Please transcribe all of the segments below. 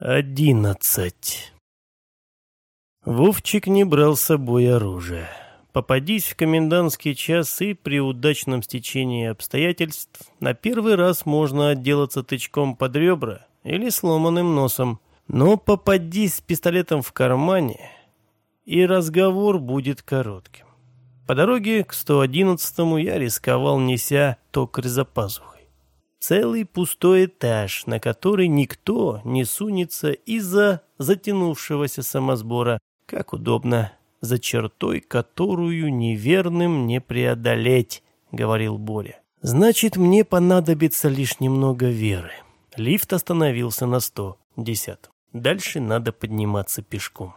Одиннадцать. Вовчик не брал с собой оружие. Попадись в комендантский час и при удачном стечении обстоятельств, на первый раз можно отделаться тычком под ребра или сломанным носом. Но попадись с пистолетом в кармане, и разговор будет коротким. По дороге к 111-му я рисковал, неся токарь за пазухой. Целый пустой этаж, на который никто не сунется из-за затянувшегося самосбора. Как удобно, за чертой, которую неверным не преодолеть, говорил Боря. Значит, мне понадобится лишь немного веры. Лифт остановился на 110. Дальше надо подниматься пешком.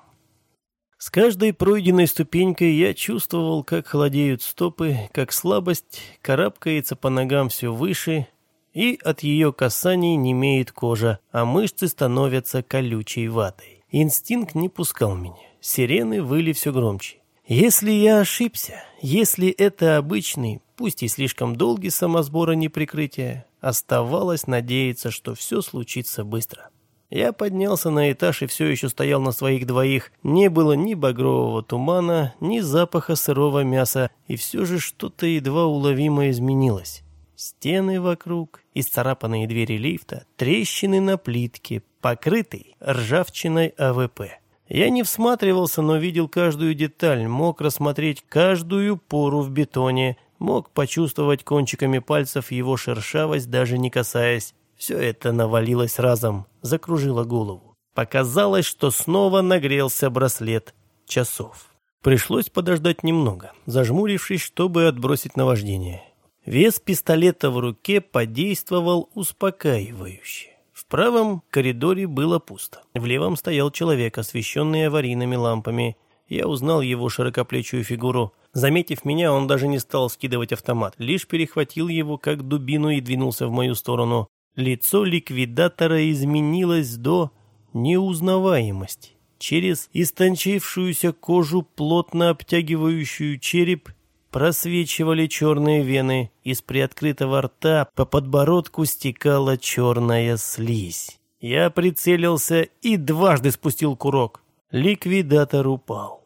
С каждой пройденной ступенькой я чувствовал, как холодеют стопы, как слабость карабкается по ногам все выше, и от ее касаний немеет кожа, а мышцы становятся колючей ватой. Инстинкт не пускал меня. Сирены выли все громче. Если я ошибся, если это обычный, пусть и слишком долгий самосбора неприкрытия, оставалось надеяться, что все случится быстро. Я поднялся на этаж и все еще стоял на своих двоих. Не было ни багрового тумана, ни запаха сырого мяса, и все же что-то едва уловимо изменилось. Стены вокруг, исцарапанные двери лифта, трещины на плитке, покрытый ржавчиной АВП. Я не всматривался, но видел каждую деталь, мог рассмотреть каждую пору в бетоне, мог почувствовать кончиками пальцев его шершавость, даже не касаясь. Все это навалилось разом, закружило голову. Показалось, что снова нагрелся браслет часов. Пришлось подождать немного, зажмурившись, чтобы отбросить наваждение. Вес пистолета в руке подействовал успокаивающе. В правом коридоре было пусто. В левом стоял человек, освещенный аварийными лампами. Я узнал его широкоплечую фигуру. Заметив меня, он даже не стал скидывать автомат, лишь перехватил его как дубину и двинулся в мою сторону. Лицо ликвидатора изменилось до неузнаваемости. Через истончившуюся кожу, плотно обтягивающую череп, просвечивали черные вены, из приоткрытого рта по подбородку стекала черная слизь. Я прицелился и дважды спустил курок. Ликвидатор упал.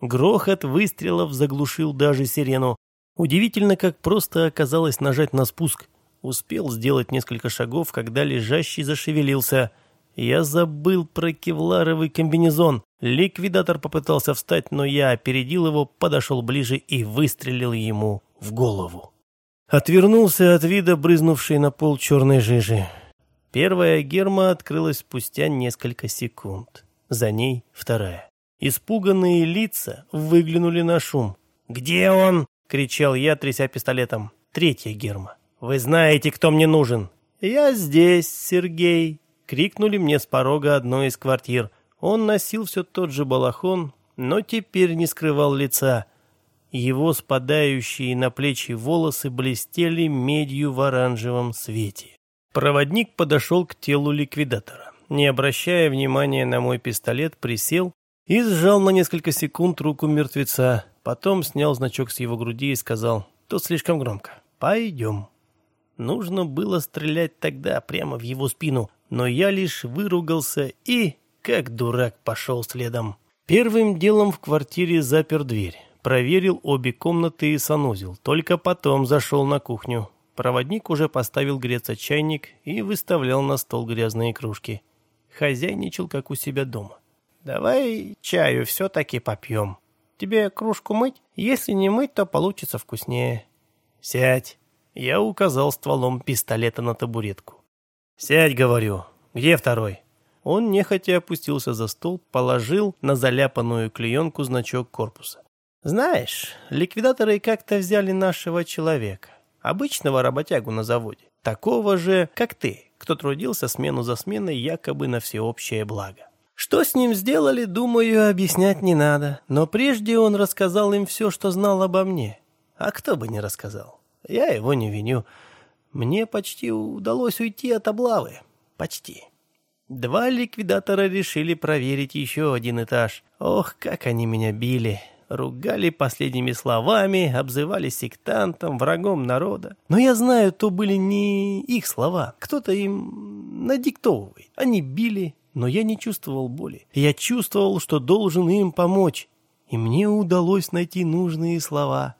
Грохот выстрелов заглушил даже сирену. Удивительно, как просто оказалось нажать на спуск. Успел сделать несколько шагов, когда лежащий зашевелился. Я забыл про кевларовый комбинезон. Ликвидатор попытался встать, но я опередил его, подошел ближе и выстрелил ему в голову. Отвернулся от вида брызнувшей на пол черной жижи. Первая герма открылась спустя несколько секунд. За ней вторая. Испуганные лица выглянули на шум. «Где он?» — кричал я, тряся пистолетом. Третья герма. «Вы знаете, кто мне нужен?» «Я здесь, Сергей», — крикнули мне с порога одной из квартир. Он носил все тот же балахон, но теперь не скрывал лица. Его спадающие на плечи волосы блестели медью в оранжевом свете. Проводник подошел к телу ликвидатора. Не обращая внимания на мой пистолет, присел и сжал на несколько секунд руку мертвеца. Потом снял значок с его груди и сказал, «Тут слишком громко. Пойдем». Нужно было стрелять тогда прямо в его спину, но я лишь выругался и как дурак пошел следом. Первым делом в квартире запер дверь. Проверил обе комнаты и санузел. Только потом зашел на кухню. Проводник уже поставил греться чайник и выставлял на стол грязные кружки. Хозяйничал, как у себя дома. «Давай чаю все-таки попьем. Тебе кружку мыть? Если не мыть, то получится вкуснее». «Сядь». Я указал стволом пистолета на табуретку. «Сядь, говорю. Где второй?» Он нехотя опустился за стол, положил на заляпанную клеенку значок корпуса. «Знаешь, ликвидаторы как-то взяли нашего человека, обычного работягу на заводе, такого же, как ты, кто трудился смену за сменой якобы на всеобщее благо. Что с ним сделали, думаю, объяснять не надо, но прежде он рассказал им все, что знал обо мне. А кто бы не рассказал? Я его не виню. Мне почти удалось уйти от облавы. Почти». Два ликвидатора решили проверить еще один этаж. Ох, как они меня били. Ругали последними словами, обзывали сектантом, врагом народа. Но я знаю, то были не их слова. Кто-то им надиктовывает. Они били, но я не чувствовал боли. Я чувствовал, что должен им помочь. И мне удалось найти нужные слова.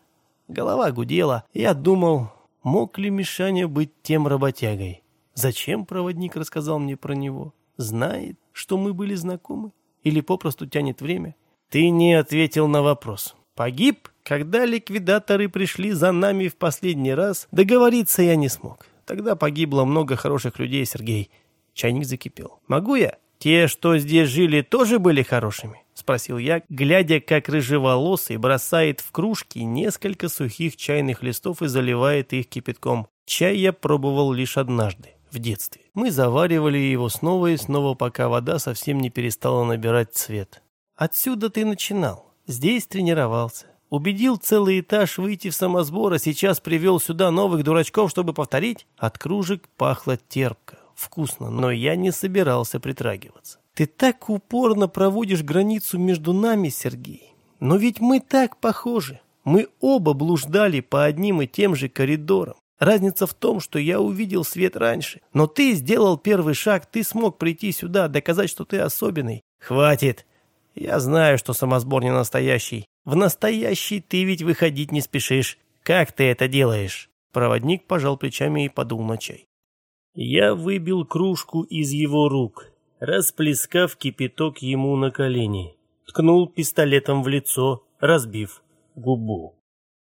Голова гудела. Я думал, мог ли Мишаня быть тем работягой. Зачем проводник рассказал мне про него? Знает, что мы были знакомы? Или попросту тянет время? Ты не ответил на вопрос. Погиб, когда ликвидаторы пришли за нами в последний раз. Договориться я не смог. Тогда погибло много хороших людей, Сергей. Чайник закипел. «Могу я?» «Те, что здесь жили, тоже были хорошими?» — спросил я, глядя, как рыжеволосый бросает в кружки несколько сухих чайных листов и заливает их кипятком. Чай я пробовал лишь однажды, в детстве. Мы заваривали его снова и снова, пока вода совсем не перестала набирать цвет. «Отсюда ты начинал. Здесь тренировался. Убедил целый этаж выйти в самосбор, а сейчас привел сюда новых дурачков, чтобы повторить?» От кружек пахло терпко вкусно, но я не собирался притрагиваться. Ты так упорно проводишь границу между нами, Сергей. Но ведь мы так похожи. Мы оба блуждали по одним и тем же коридорам. Разница в том, что я увидел свет раньше. Но ты сделал первый шаг, ты смог прийти сюда, доказать, что ты особенный. Хватит. Я знаю, что самосбор не настоящий. В настоящий ты ведь выходить не спешишь. Как ты это делаешь? Проводник пожал плечами и подул на чай. Я выбил кружку из его рук, расплескав кипяток ему на колени. Ткнул пистолетом в лицо, разбив губу.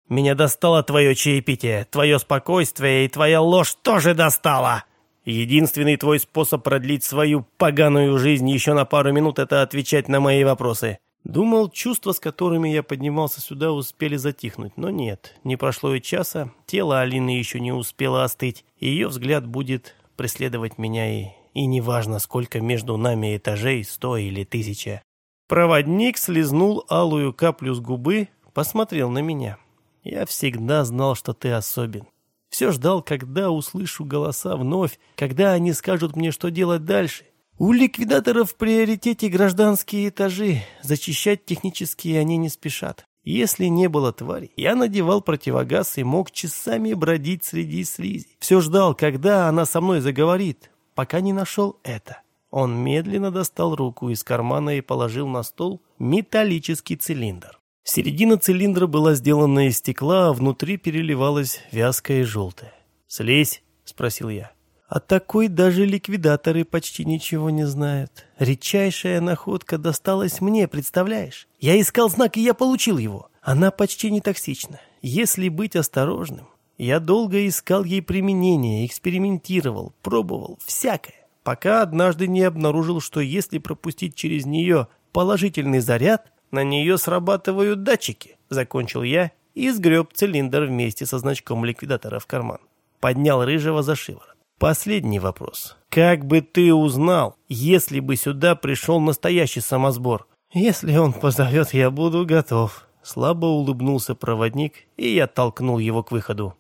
«Меня достало твое чаепитие, твое спокойствие и твоя ложь тоже достала!» Единственный твой способ продлить свою поганую жизнь еще на пару минут – это отвечать на мои вопросы. Думал, чувства, с которыми я поднимался сюда, успели затихнуть, но нет. Не прошло и часа, тело Алины еще не успело остыть, ее взгляд будет преследовать меня и... И неважно, сколько между нами этажей, сто или тысяча. Проводник слезнул алую каплю с губы, посмотрел на меня. Я всегда знал, что ты особен. Все ждал, когда услышу голоса вновь, когда они скажут мне, что делать дальше. У ликвидаторов в приоритете гражданские этажи. Зачищать технические они не спешат. Если не было твари, я надевал противогаз и мог часами бродить среди слизи. Все ждал, когда она со мной заговорит, пока не нашел это. Он медленно достал руку из кармана и положил на стол металлический цилиндр. Середина цилиндра была сделана из стекла, а внутри переливалась вязкое желтое. «Слизь?» — спросил я. О такой даже ликвидаторы почти ничего не знают. Редчайшая находка досталась мне, представляешь? Я искал знак, и я получил его. Она почти не токсична. Если быть осторожным, я долго искал ей применение, экспериментировал, пробовал, всякое. Пока однажды не обнаружил, что если пропустить через нее положительный заряд, на нее срабатывают датчики. Закончил я и сгреб цилиндр вместе со значком ликвидатора в карман. Поднял рыжего за шиворот. Последний вопрос. Как бы ты узнал, если бы сюда пришел настоящий самосбор? Если он позовет, я буду готов. Слабо улыбнулся проводник, и я толкнул его к выходу.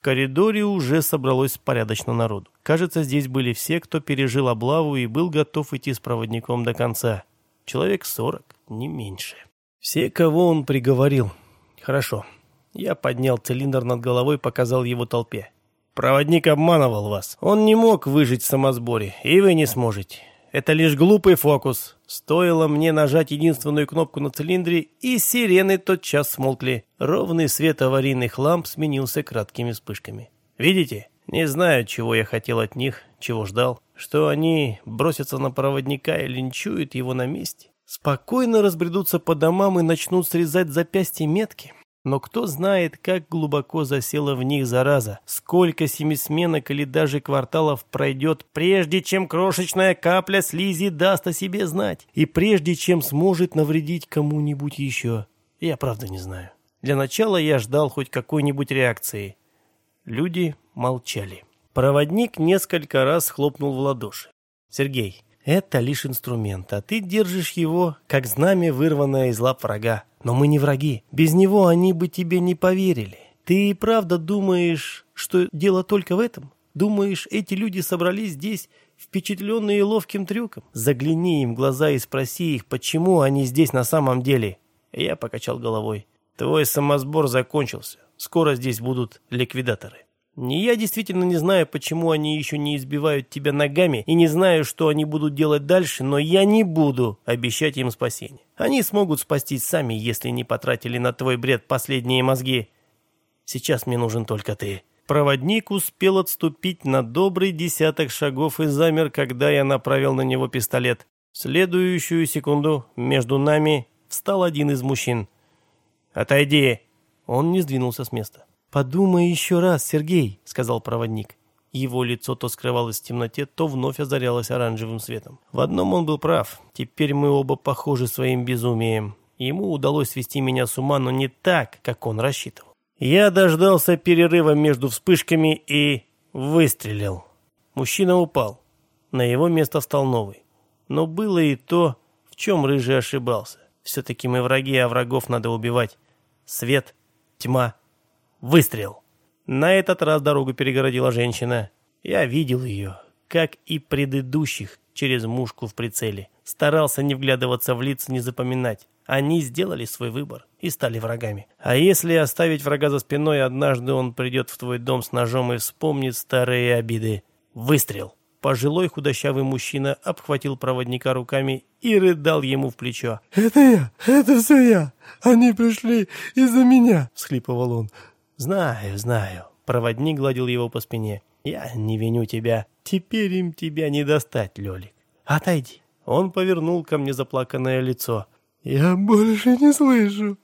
В коридоре уже собралось порядочно народу. Кажется, здесь были все, кто пережил облаву и был готов идти с проводником до конца. Человек сорок, не меньше. Все, кого он приговорил. Хорошо. Я поднял цилиндр над головой, показал его толпе. Проводник обманывал вас. Он не мог выжить в самосборе, и вы не сможете. Это лишь глупый фокус. Стоило мне нажать единственную кнопку на цилиндре, и сирены тотчас смолкли. Ровный свет аварийных ламп сменился краткими вспышками. Видите? Не знаю, чего я хотел от них, чего ждал. Что они бросятся на проводника и линчуют его на месте. Спокойно разбредутся по домам и начнут срезать запястья метки. Но кто знает, как глубоко засела в них зараза, сколько семисменок или даже кварталов пройдет, прежде чем крошечная капля слизи даст о себе знать, и прежде чем сможет навредить кому-нибудь еще. Я правда не знаю. Для начала я ждал хоть какой-нибудь реакции. Люди молчали. Проводник несколько раз хлопнул в ладоши. «Сергей, это лишь инструмент, а ты держишь его, как знамя, вырванное из лап врага. Но мы не враги. Без него они бы тебе не поверили. Ты и правда думаешь, что дело только в этом? Думаешь, эти люди собрались здесь, впечатленные ловким трюком? Загляни им в глаза и спроси их, почему они здесь на самом деле. Я покачал головой. Твой самосбор закончился. Скоро здесь будут ликвидаторы. Я действительно не знаю, почему они еще не избивают тебя ногами, и не знаю, что они будут делать дальше, но я не буду обещать им спасение. Они смогут спастись сами, если не потратили на твой бред последние мозги. Сейчас мне нужен только ты». Проводник успел отступить на добрый десяток шагов и замер, когда я направил на него пистолет. В следующую секунду между нами встал один из мужчин. «Отойди!» Он не сдвинулся с места. «Подумай еще раз, Сергей», — сказал проводник. Его лицо то скрывалось в темноте, то вновь озарялось оранжевым светом. В одном он был прав. Теперь мы оба похожи своим безумием. Ему удалось свести меня с ума, но не так, как он рассчитывал. Я дождался перерыва между вспышками и выстрелил. Мужчина упал. На его место встал новый. Но было и то, в чем Рыжий ошибался. Все-таки мы враги, а врагов надо убивать. Свет, тьма, выстрел. На этот раз дорогу перегородила женщина. Я видел ее, как и предыдущих, через мушку в прицеле. Старался не вглядываться в лица, не запоминать. Они сделали свой выбор и стали врагами. А если оставить врага за спиной, однажды он придет в твой дом с ножом и вспомнит старые обиды. Выстрел. Пожилой худощавый мужчина обхватил проводника руками и рыдал ему в плечо. «Это я! Это все я! Они пришли из-за меня!» — всхлипывал он. «Знаю, знаю». Проводник гладил его по спине. «Я не виню тебя. Теперь им тебя не достать, Лёлик. Отойди». Он повернул ко мне заплаканное лицо. «Я больше не слышу.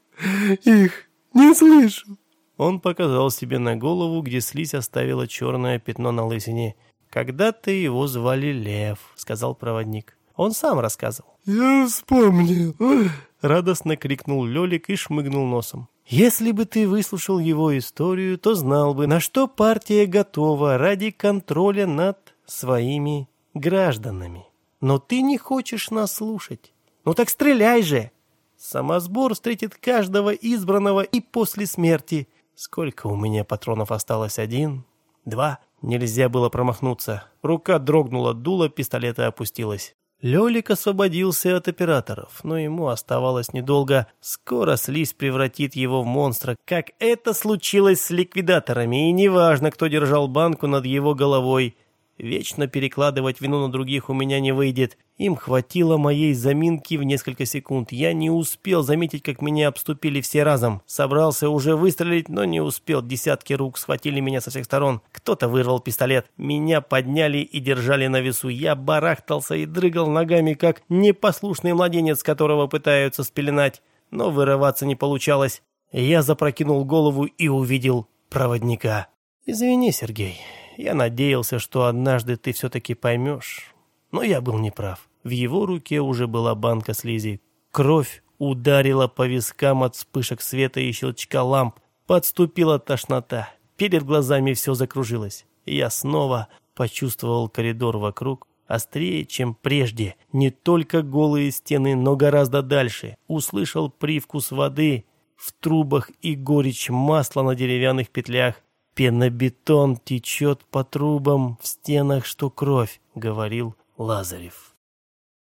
Их не слышу». Он показал себе на голову, где слизь оставила черное пятно на лысине. «Когда-то его звали Лев», — сказал проводник. Он сам рассказывал. «Я вспомнил!» — радостно крикнул Лёлик и шмыгнул носом. «Если бы ты выслушал его историю, то знал бы, на что партия готова ради контроля над своими гражданами. Но ты не хочешь нас слушать. «Ну так стреляй же!» Самосбор встретит каждого избранного и после смерти. Сколько у меня патронов осталось? Один? Два? Нельзя было промахнуться. Рука дрогнула, дуло пистолета опустилась. Лёлик освободился от операторов, но ему оставалось недолго. Скоро слизь превратит его в монстра, как это случилось с ликвидаторами, и неважно, кто держал банку над его головой. Вечно перекладывать вину на других у меня не выйдет. Им хватило моей заминки в несколько секунд. Я не успел заметить, как меня обступили все разом. Собрался уже выстрелить, но не успел. Десятки рук схватили меня со всех сторон. Кто-то вырвал пистолет. Меня подняли и держали на весу. Я барахтался и дрыгал ногами, как непослушный младенец, которого пытаются спеленать. Но вырываться не получалось. Я запрокинул голову и увидел проводника. «Извини, Сергей, я надеялся, что однажды ты все-таки поймешь. Но я был неправ. В его руке уже была банка слизи. Кровь ударила по вискам от вспышек света и щелчка ламп. Подступила тошнота. Перед глазами все закружилось. Я снова почувствовал коридор вокруг, острее, чем прежде. Не только голые стены, но гораздо дальше. Услышал привкус воды в трубах и горечь масла на деревянных петлях. «Пенобетон течет по трубам в стенах, что кровь», — говорил Лазарев.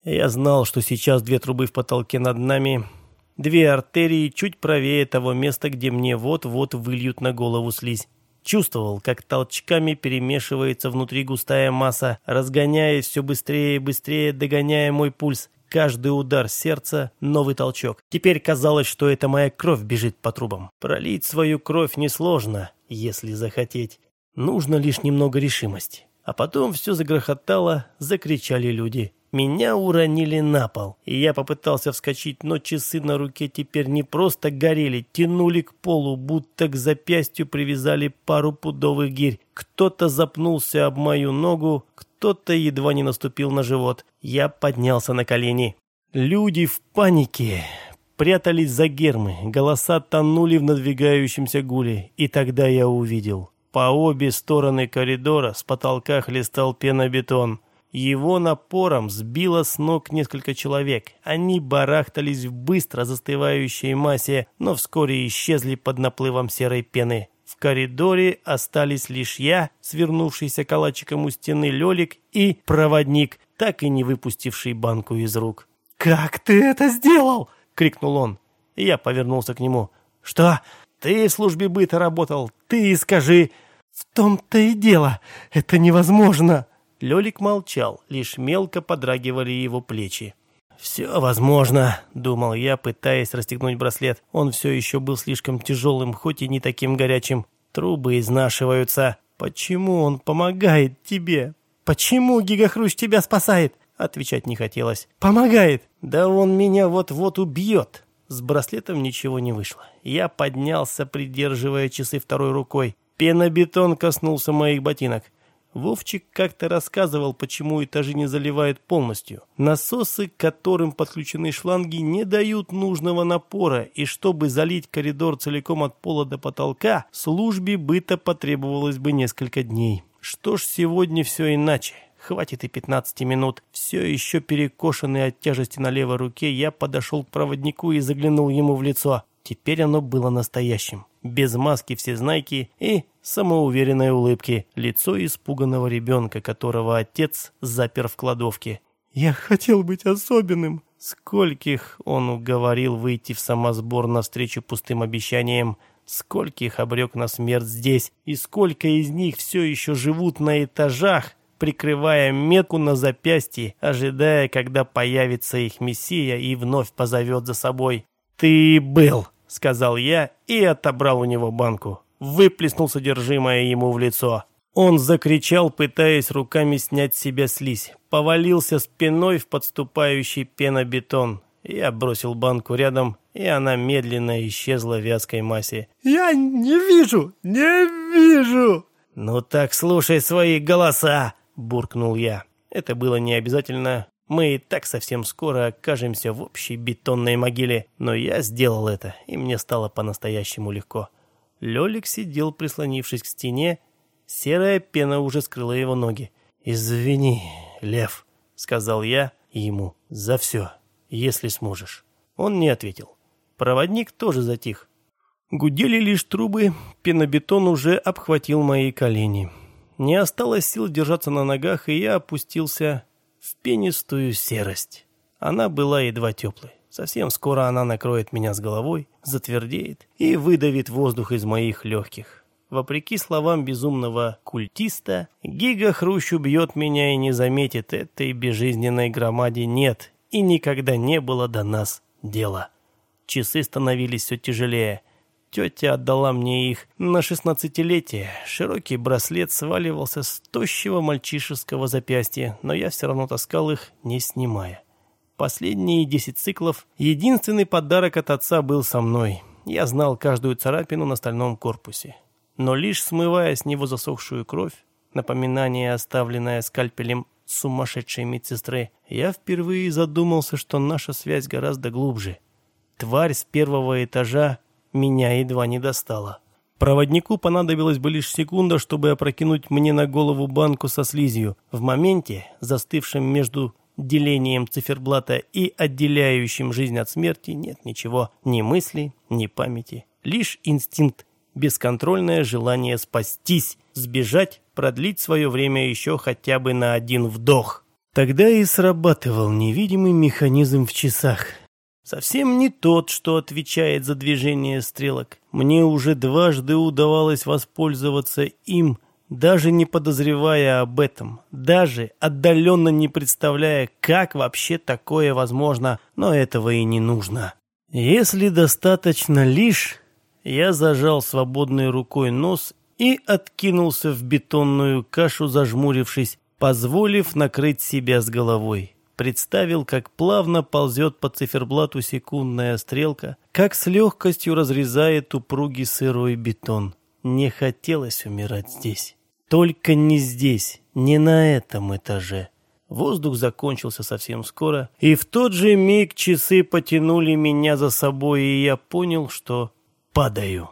Я знал, что сейчас две трубы в потолке над нами, две артерии чуть правее того места, где мне вот-вот выльют на голову слизь. Чувствовал, как толчками перемешивается внутри густая масса, разгоняясь все быстрее и быстрее, догоняя мой пульс. Каждый удар сердца — новый толчок. Теперь казалось, что это моя кровь бежит по трубам. Пролить свою кровь несложно если захотеть. Нужно лишь немного решимости. А потом все загрохотало, закричали люди. Меня уронили на пол, и я попытался вскочить, но часы на руке теперь не просто горели, тянули к полу, будто к запястью привязали пару пудовых гирь. Кто-то запнулся об мою ногу, кто-то едва не наступил на живот. Я поднялся на колени. Люди в панике прятались за гермы, голоса тонули в надвигающемся гуле, и тогда я увидел. По обе стороны коридора с потолка хлестал пенобетон. Его напором сбило с ног несколько человек. Они барахтались в быстро застывающей массе, но вскоре исчезли под наплывом серой пены. В коридоре остались лишь я, свернувшийся калачиком у стены Лёлик и проводник, так и не выпустивший банку из рук. «Как ты это сделал?» — крикнул он. И я повернулся к нему. «Что? Ты в службе быта работал? Ты скажи!» В том-то и дело, это невозможно. Лёлик молчал, лишь мелко подрагивали его плечи. «Все возможно», — думал я, пытаясь расстегнуть браслет. Он все еще был слишком тяжелым, хоть и не таким горячим. Трубы изнашиваются. «Почему он помогает тебе? Почему Гигахрущ тебя спасает?» Отвечать не хотелось. «Помогает! Да он меня вот-вот убьет!» С браслетом ничего не вышло. Я поднялся, придерживая часы второй рукой. Пенобетон коснулся моих ботинок. Вовчик как-то рассказывал, почему этажи не заливают полностью. Насосы, к которым подключены шланги, не дают нужного напора, и чтобы залить коридор целиком от пола до потолка, службе быта потребовалось бы несколько дней. Что ж, сегодня все иначе. Хватит и 15 минут. Все еще перекошенный от тяжести на левой руке, я подошел к проводнику и заглянул ему в лицо. Теперь оно было настоящим. Без маски всезнайки и самоуверенной улыбки. Лицо испуганного ребенка, которого отец запер в кладовке. «Я хотел быть особенным». Скольких он уговорил выйти в самосбор навстречу пустым обещаниям. Скольких обрек на смерть здесь. И сколько из них все еще живут на этажах, прикрывая метку на запястье, ожидая, когда появится их мессия и вновь позовет за собой. «Ты был», — сказал я и отобрал у него банку. Выплеснул содержимое ему в лицо. Он закричал, пытаясь руками снять с себя слизь. Повалился спиной в подступающий пенобетон. Я бросил банку рядом, и она медленно исчезла в вязкой массе. «Я не вижу, не вижу!» «Ну так слушай свои голоса!» – буркнул я. Это было не обязательно, мы и так совсем скоро окажемся в общей бетонной могиле, но я сделал это, и мне стало по-настоящему легко. Лёлик сидел, прислонившись к стене, серая пена уже скрыла его ноги. «Извини, Лев», — сказал я ему, — «за все, если сможешь». Он не ответил. Проводник тоже затих. Гудели лишь трубы, пенобетон уже обхватил мои колени. Не осталось сил держаться на ногах, и я опустился в пенистую серость. Она была едва теплой. Совсем скоро она накроет меня с головой, затвердеет и выдавит воздух из моих легких. Вопреки словам безумного культиста, Гига Хрущ убьет меня и не заметит, этой безжизненной громаде нет и никогда не было до нас дела. Часы становились все тяжелее, Тетя отдала мне их на шестнадцатилетие. Широкий браслет сваливался с тощего мальчишеского запястья, но я все равно таскал их, не снимая. Последние десять циклов, единственный подарок от отца был со мной. Я знал каждую царапину на стальном корпусе. Но лишь смывая с него засохшую кровь, напоминание, оставленное скальпелем сумасшедшей медсестры, я впервые задумался, что наша связь гораздо глубже. Тварь с первого этажа меня едва не достало. Проводнику понадобилось бы лишь секунда, чтобы опрокинуть мне на голову банку со слизью. В моменте, застывшем между делением циферблата и отделяющим жизнь от смерти, нет ничего. Ни мысли, ни памяти. Лишь инстинкт, бесконтрольное желание спастись, сбежать, продлить свое время еще хотя бы на один вдох. Тогда и срабатывал невидимый механизм в часах. Совсем не тот, что отвечает за движение стрелок. Мне уже дважды удавалось воспользоваться им, даже не подозревая об этом, даже отдаленно не представляя, как вообще такое возможно, но этого и не нужно. Если достаточно лишь... Я зажал свободной рукой нос и откинулся в бетонную кашу, зажмурившись, позволив накрыть себя с головой представил, как плавно ползет по циферблату секундная стрелка, как с легкостью разрезает упругий сырой бетон. Не хотелось умирать здесь. Только не здесь, не на этом этаже. Воздух закончился совсем скоро, и в тот же миг часы потянули меня за собой, и я понял, что падаю.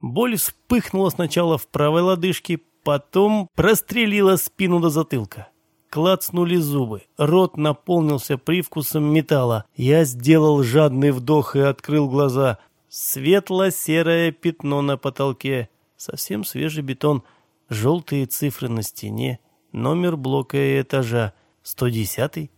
Боль вспыхнула сначала в правой лодыжке, потом прострелила спину до затылка. Клацнули зубы. Рот наполнился привкусом металла. Я сделал жадный вдох и открыл глаза. Светло-серое пятно на потолке. Совсем свежий бетон. Желтые цифры на стене. Номер блока и этажа. 110-й.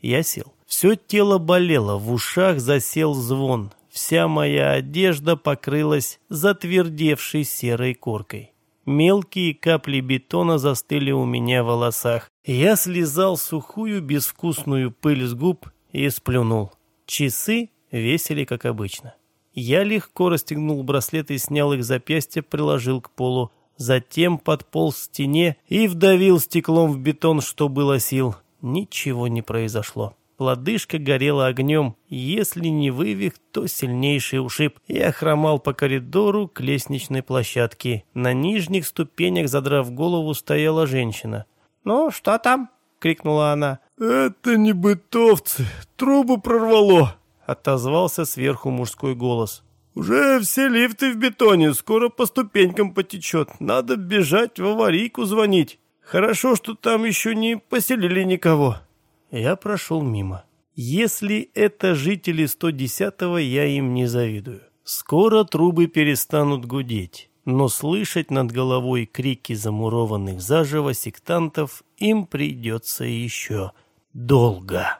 Я сел. Все тело болело, в ушах засел звон. Вся моя одежда покрылась затвердевшей серой коркой. Мелкие капли бетона застыли у меня в волосах. Я слезал сухую безвкусную пыль с губ и сплюнул. Часы весили, как обычно. Я легко расстегнул браслет и снял их запястья, приложил к полу. Затем подполз к стене и вдавил стеклом в бетон, что было сил. Ничего не произошло. Лодыжка горела огнем. Если не вывих, то сильнейший ушиб. Я хромал по коридору к лестничной площадке. На нижних ступенях, задрав голову, стояла женщина. «Ну, что там?» — крикнула она. «Это не бытовцы. Трубу прорвало!» — отозвался сверху мужской голос. «Уже все лифты в бетоне. Скоро по ступенькам потечет. Надо бежать в аварийку звонить. Хорошо, что там еще не поселили никого». Я прошел мимо. Если это жители 110-го, я им не завидую. Скоро трубы перестанут гудеть, но слышать над головой крики замурованных заживо сектантов им придется еще долго.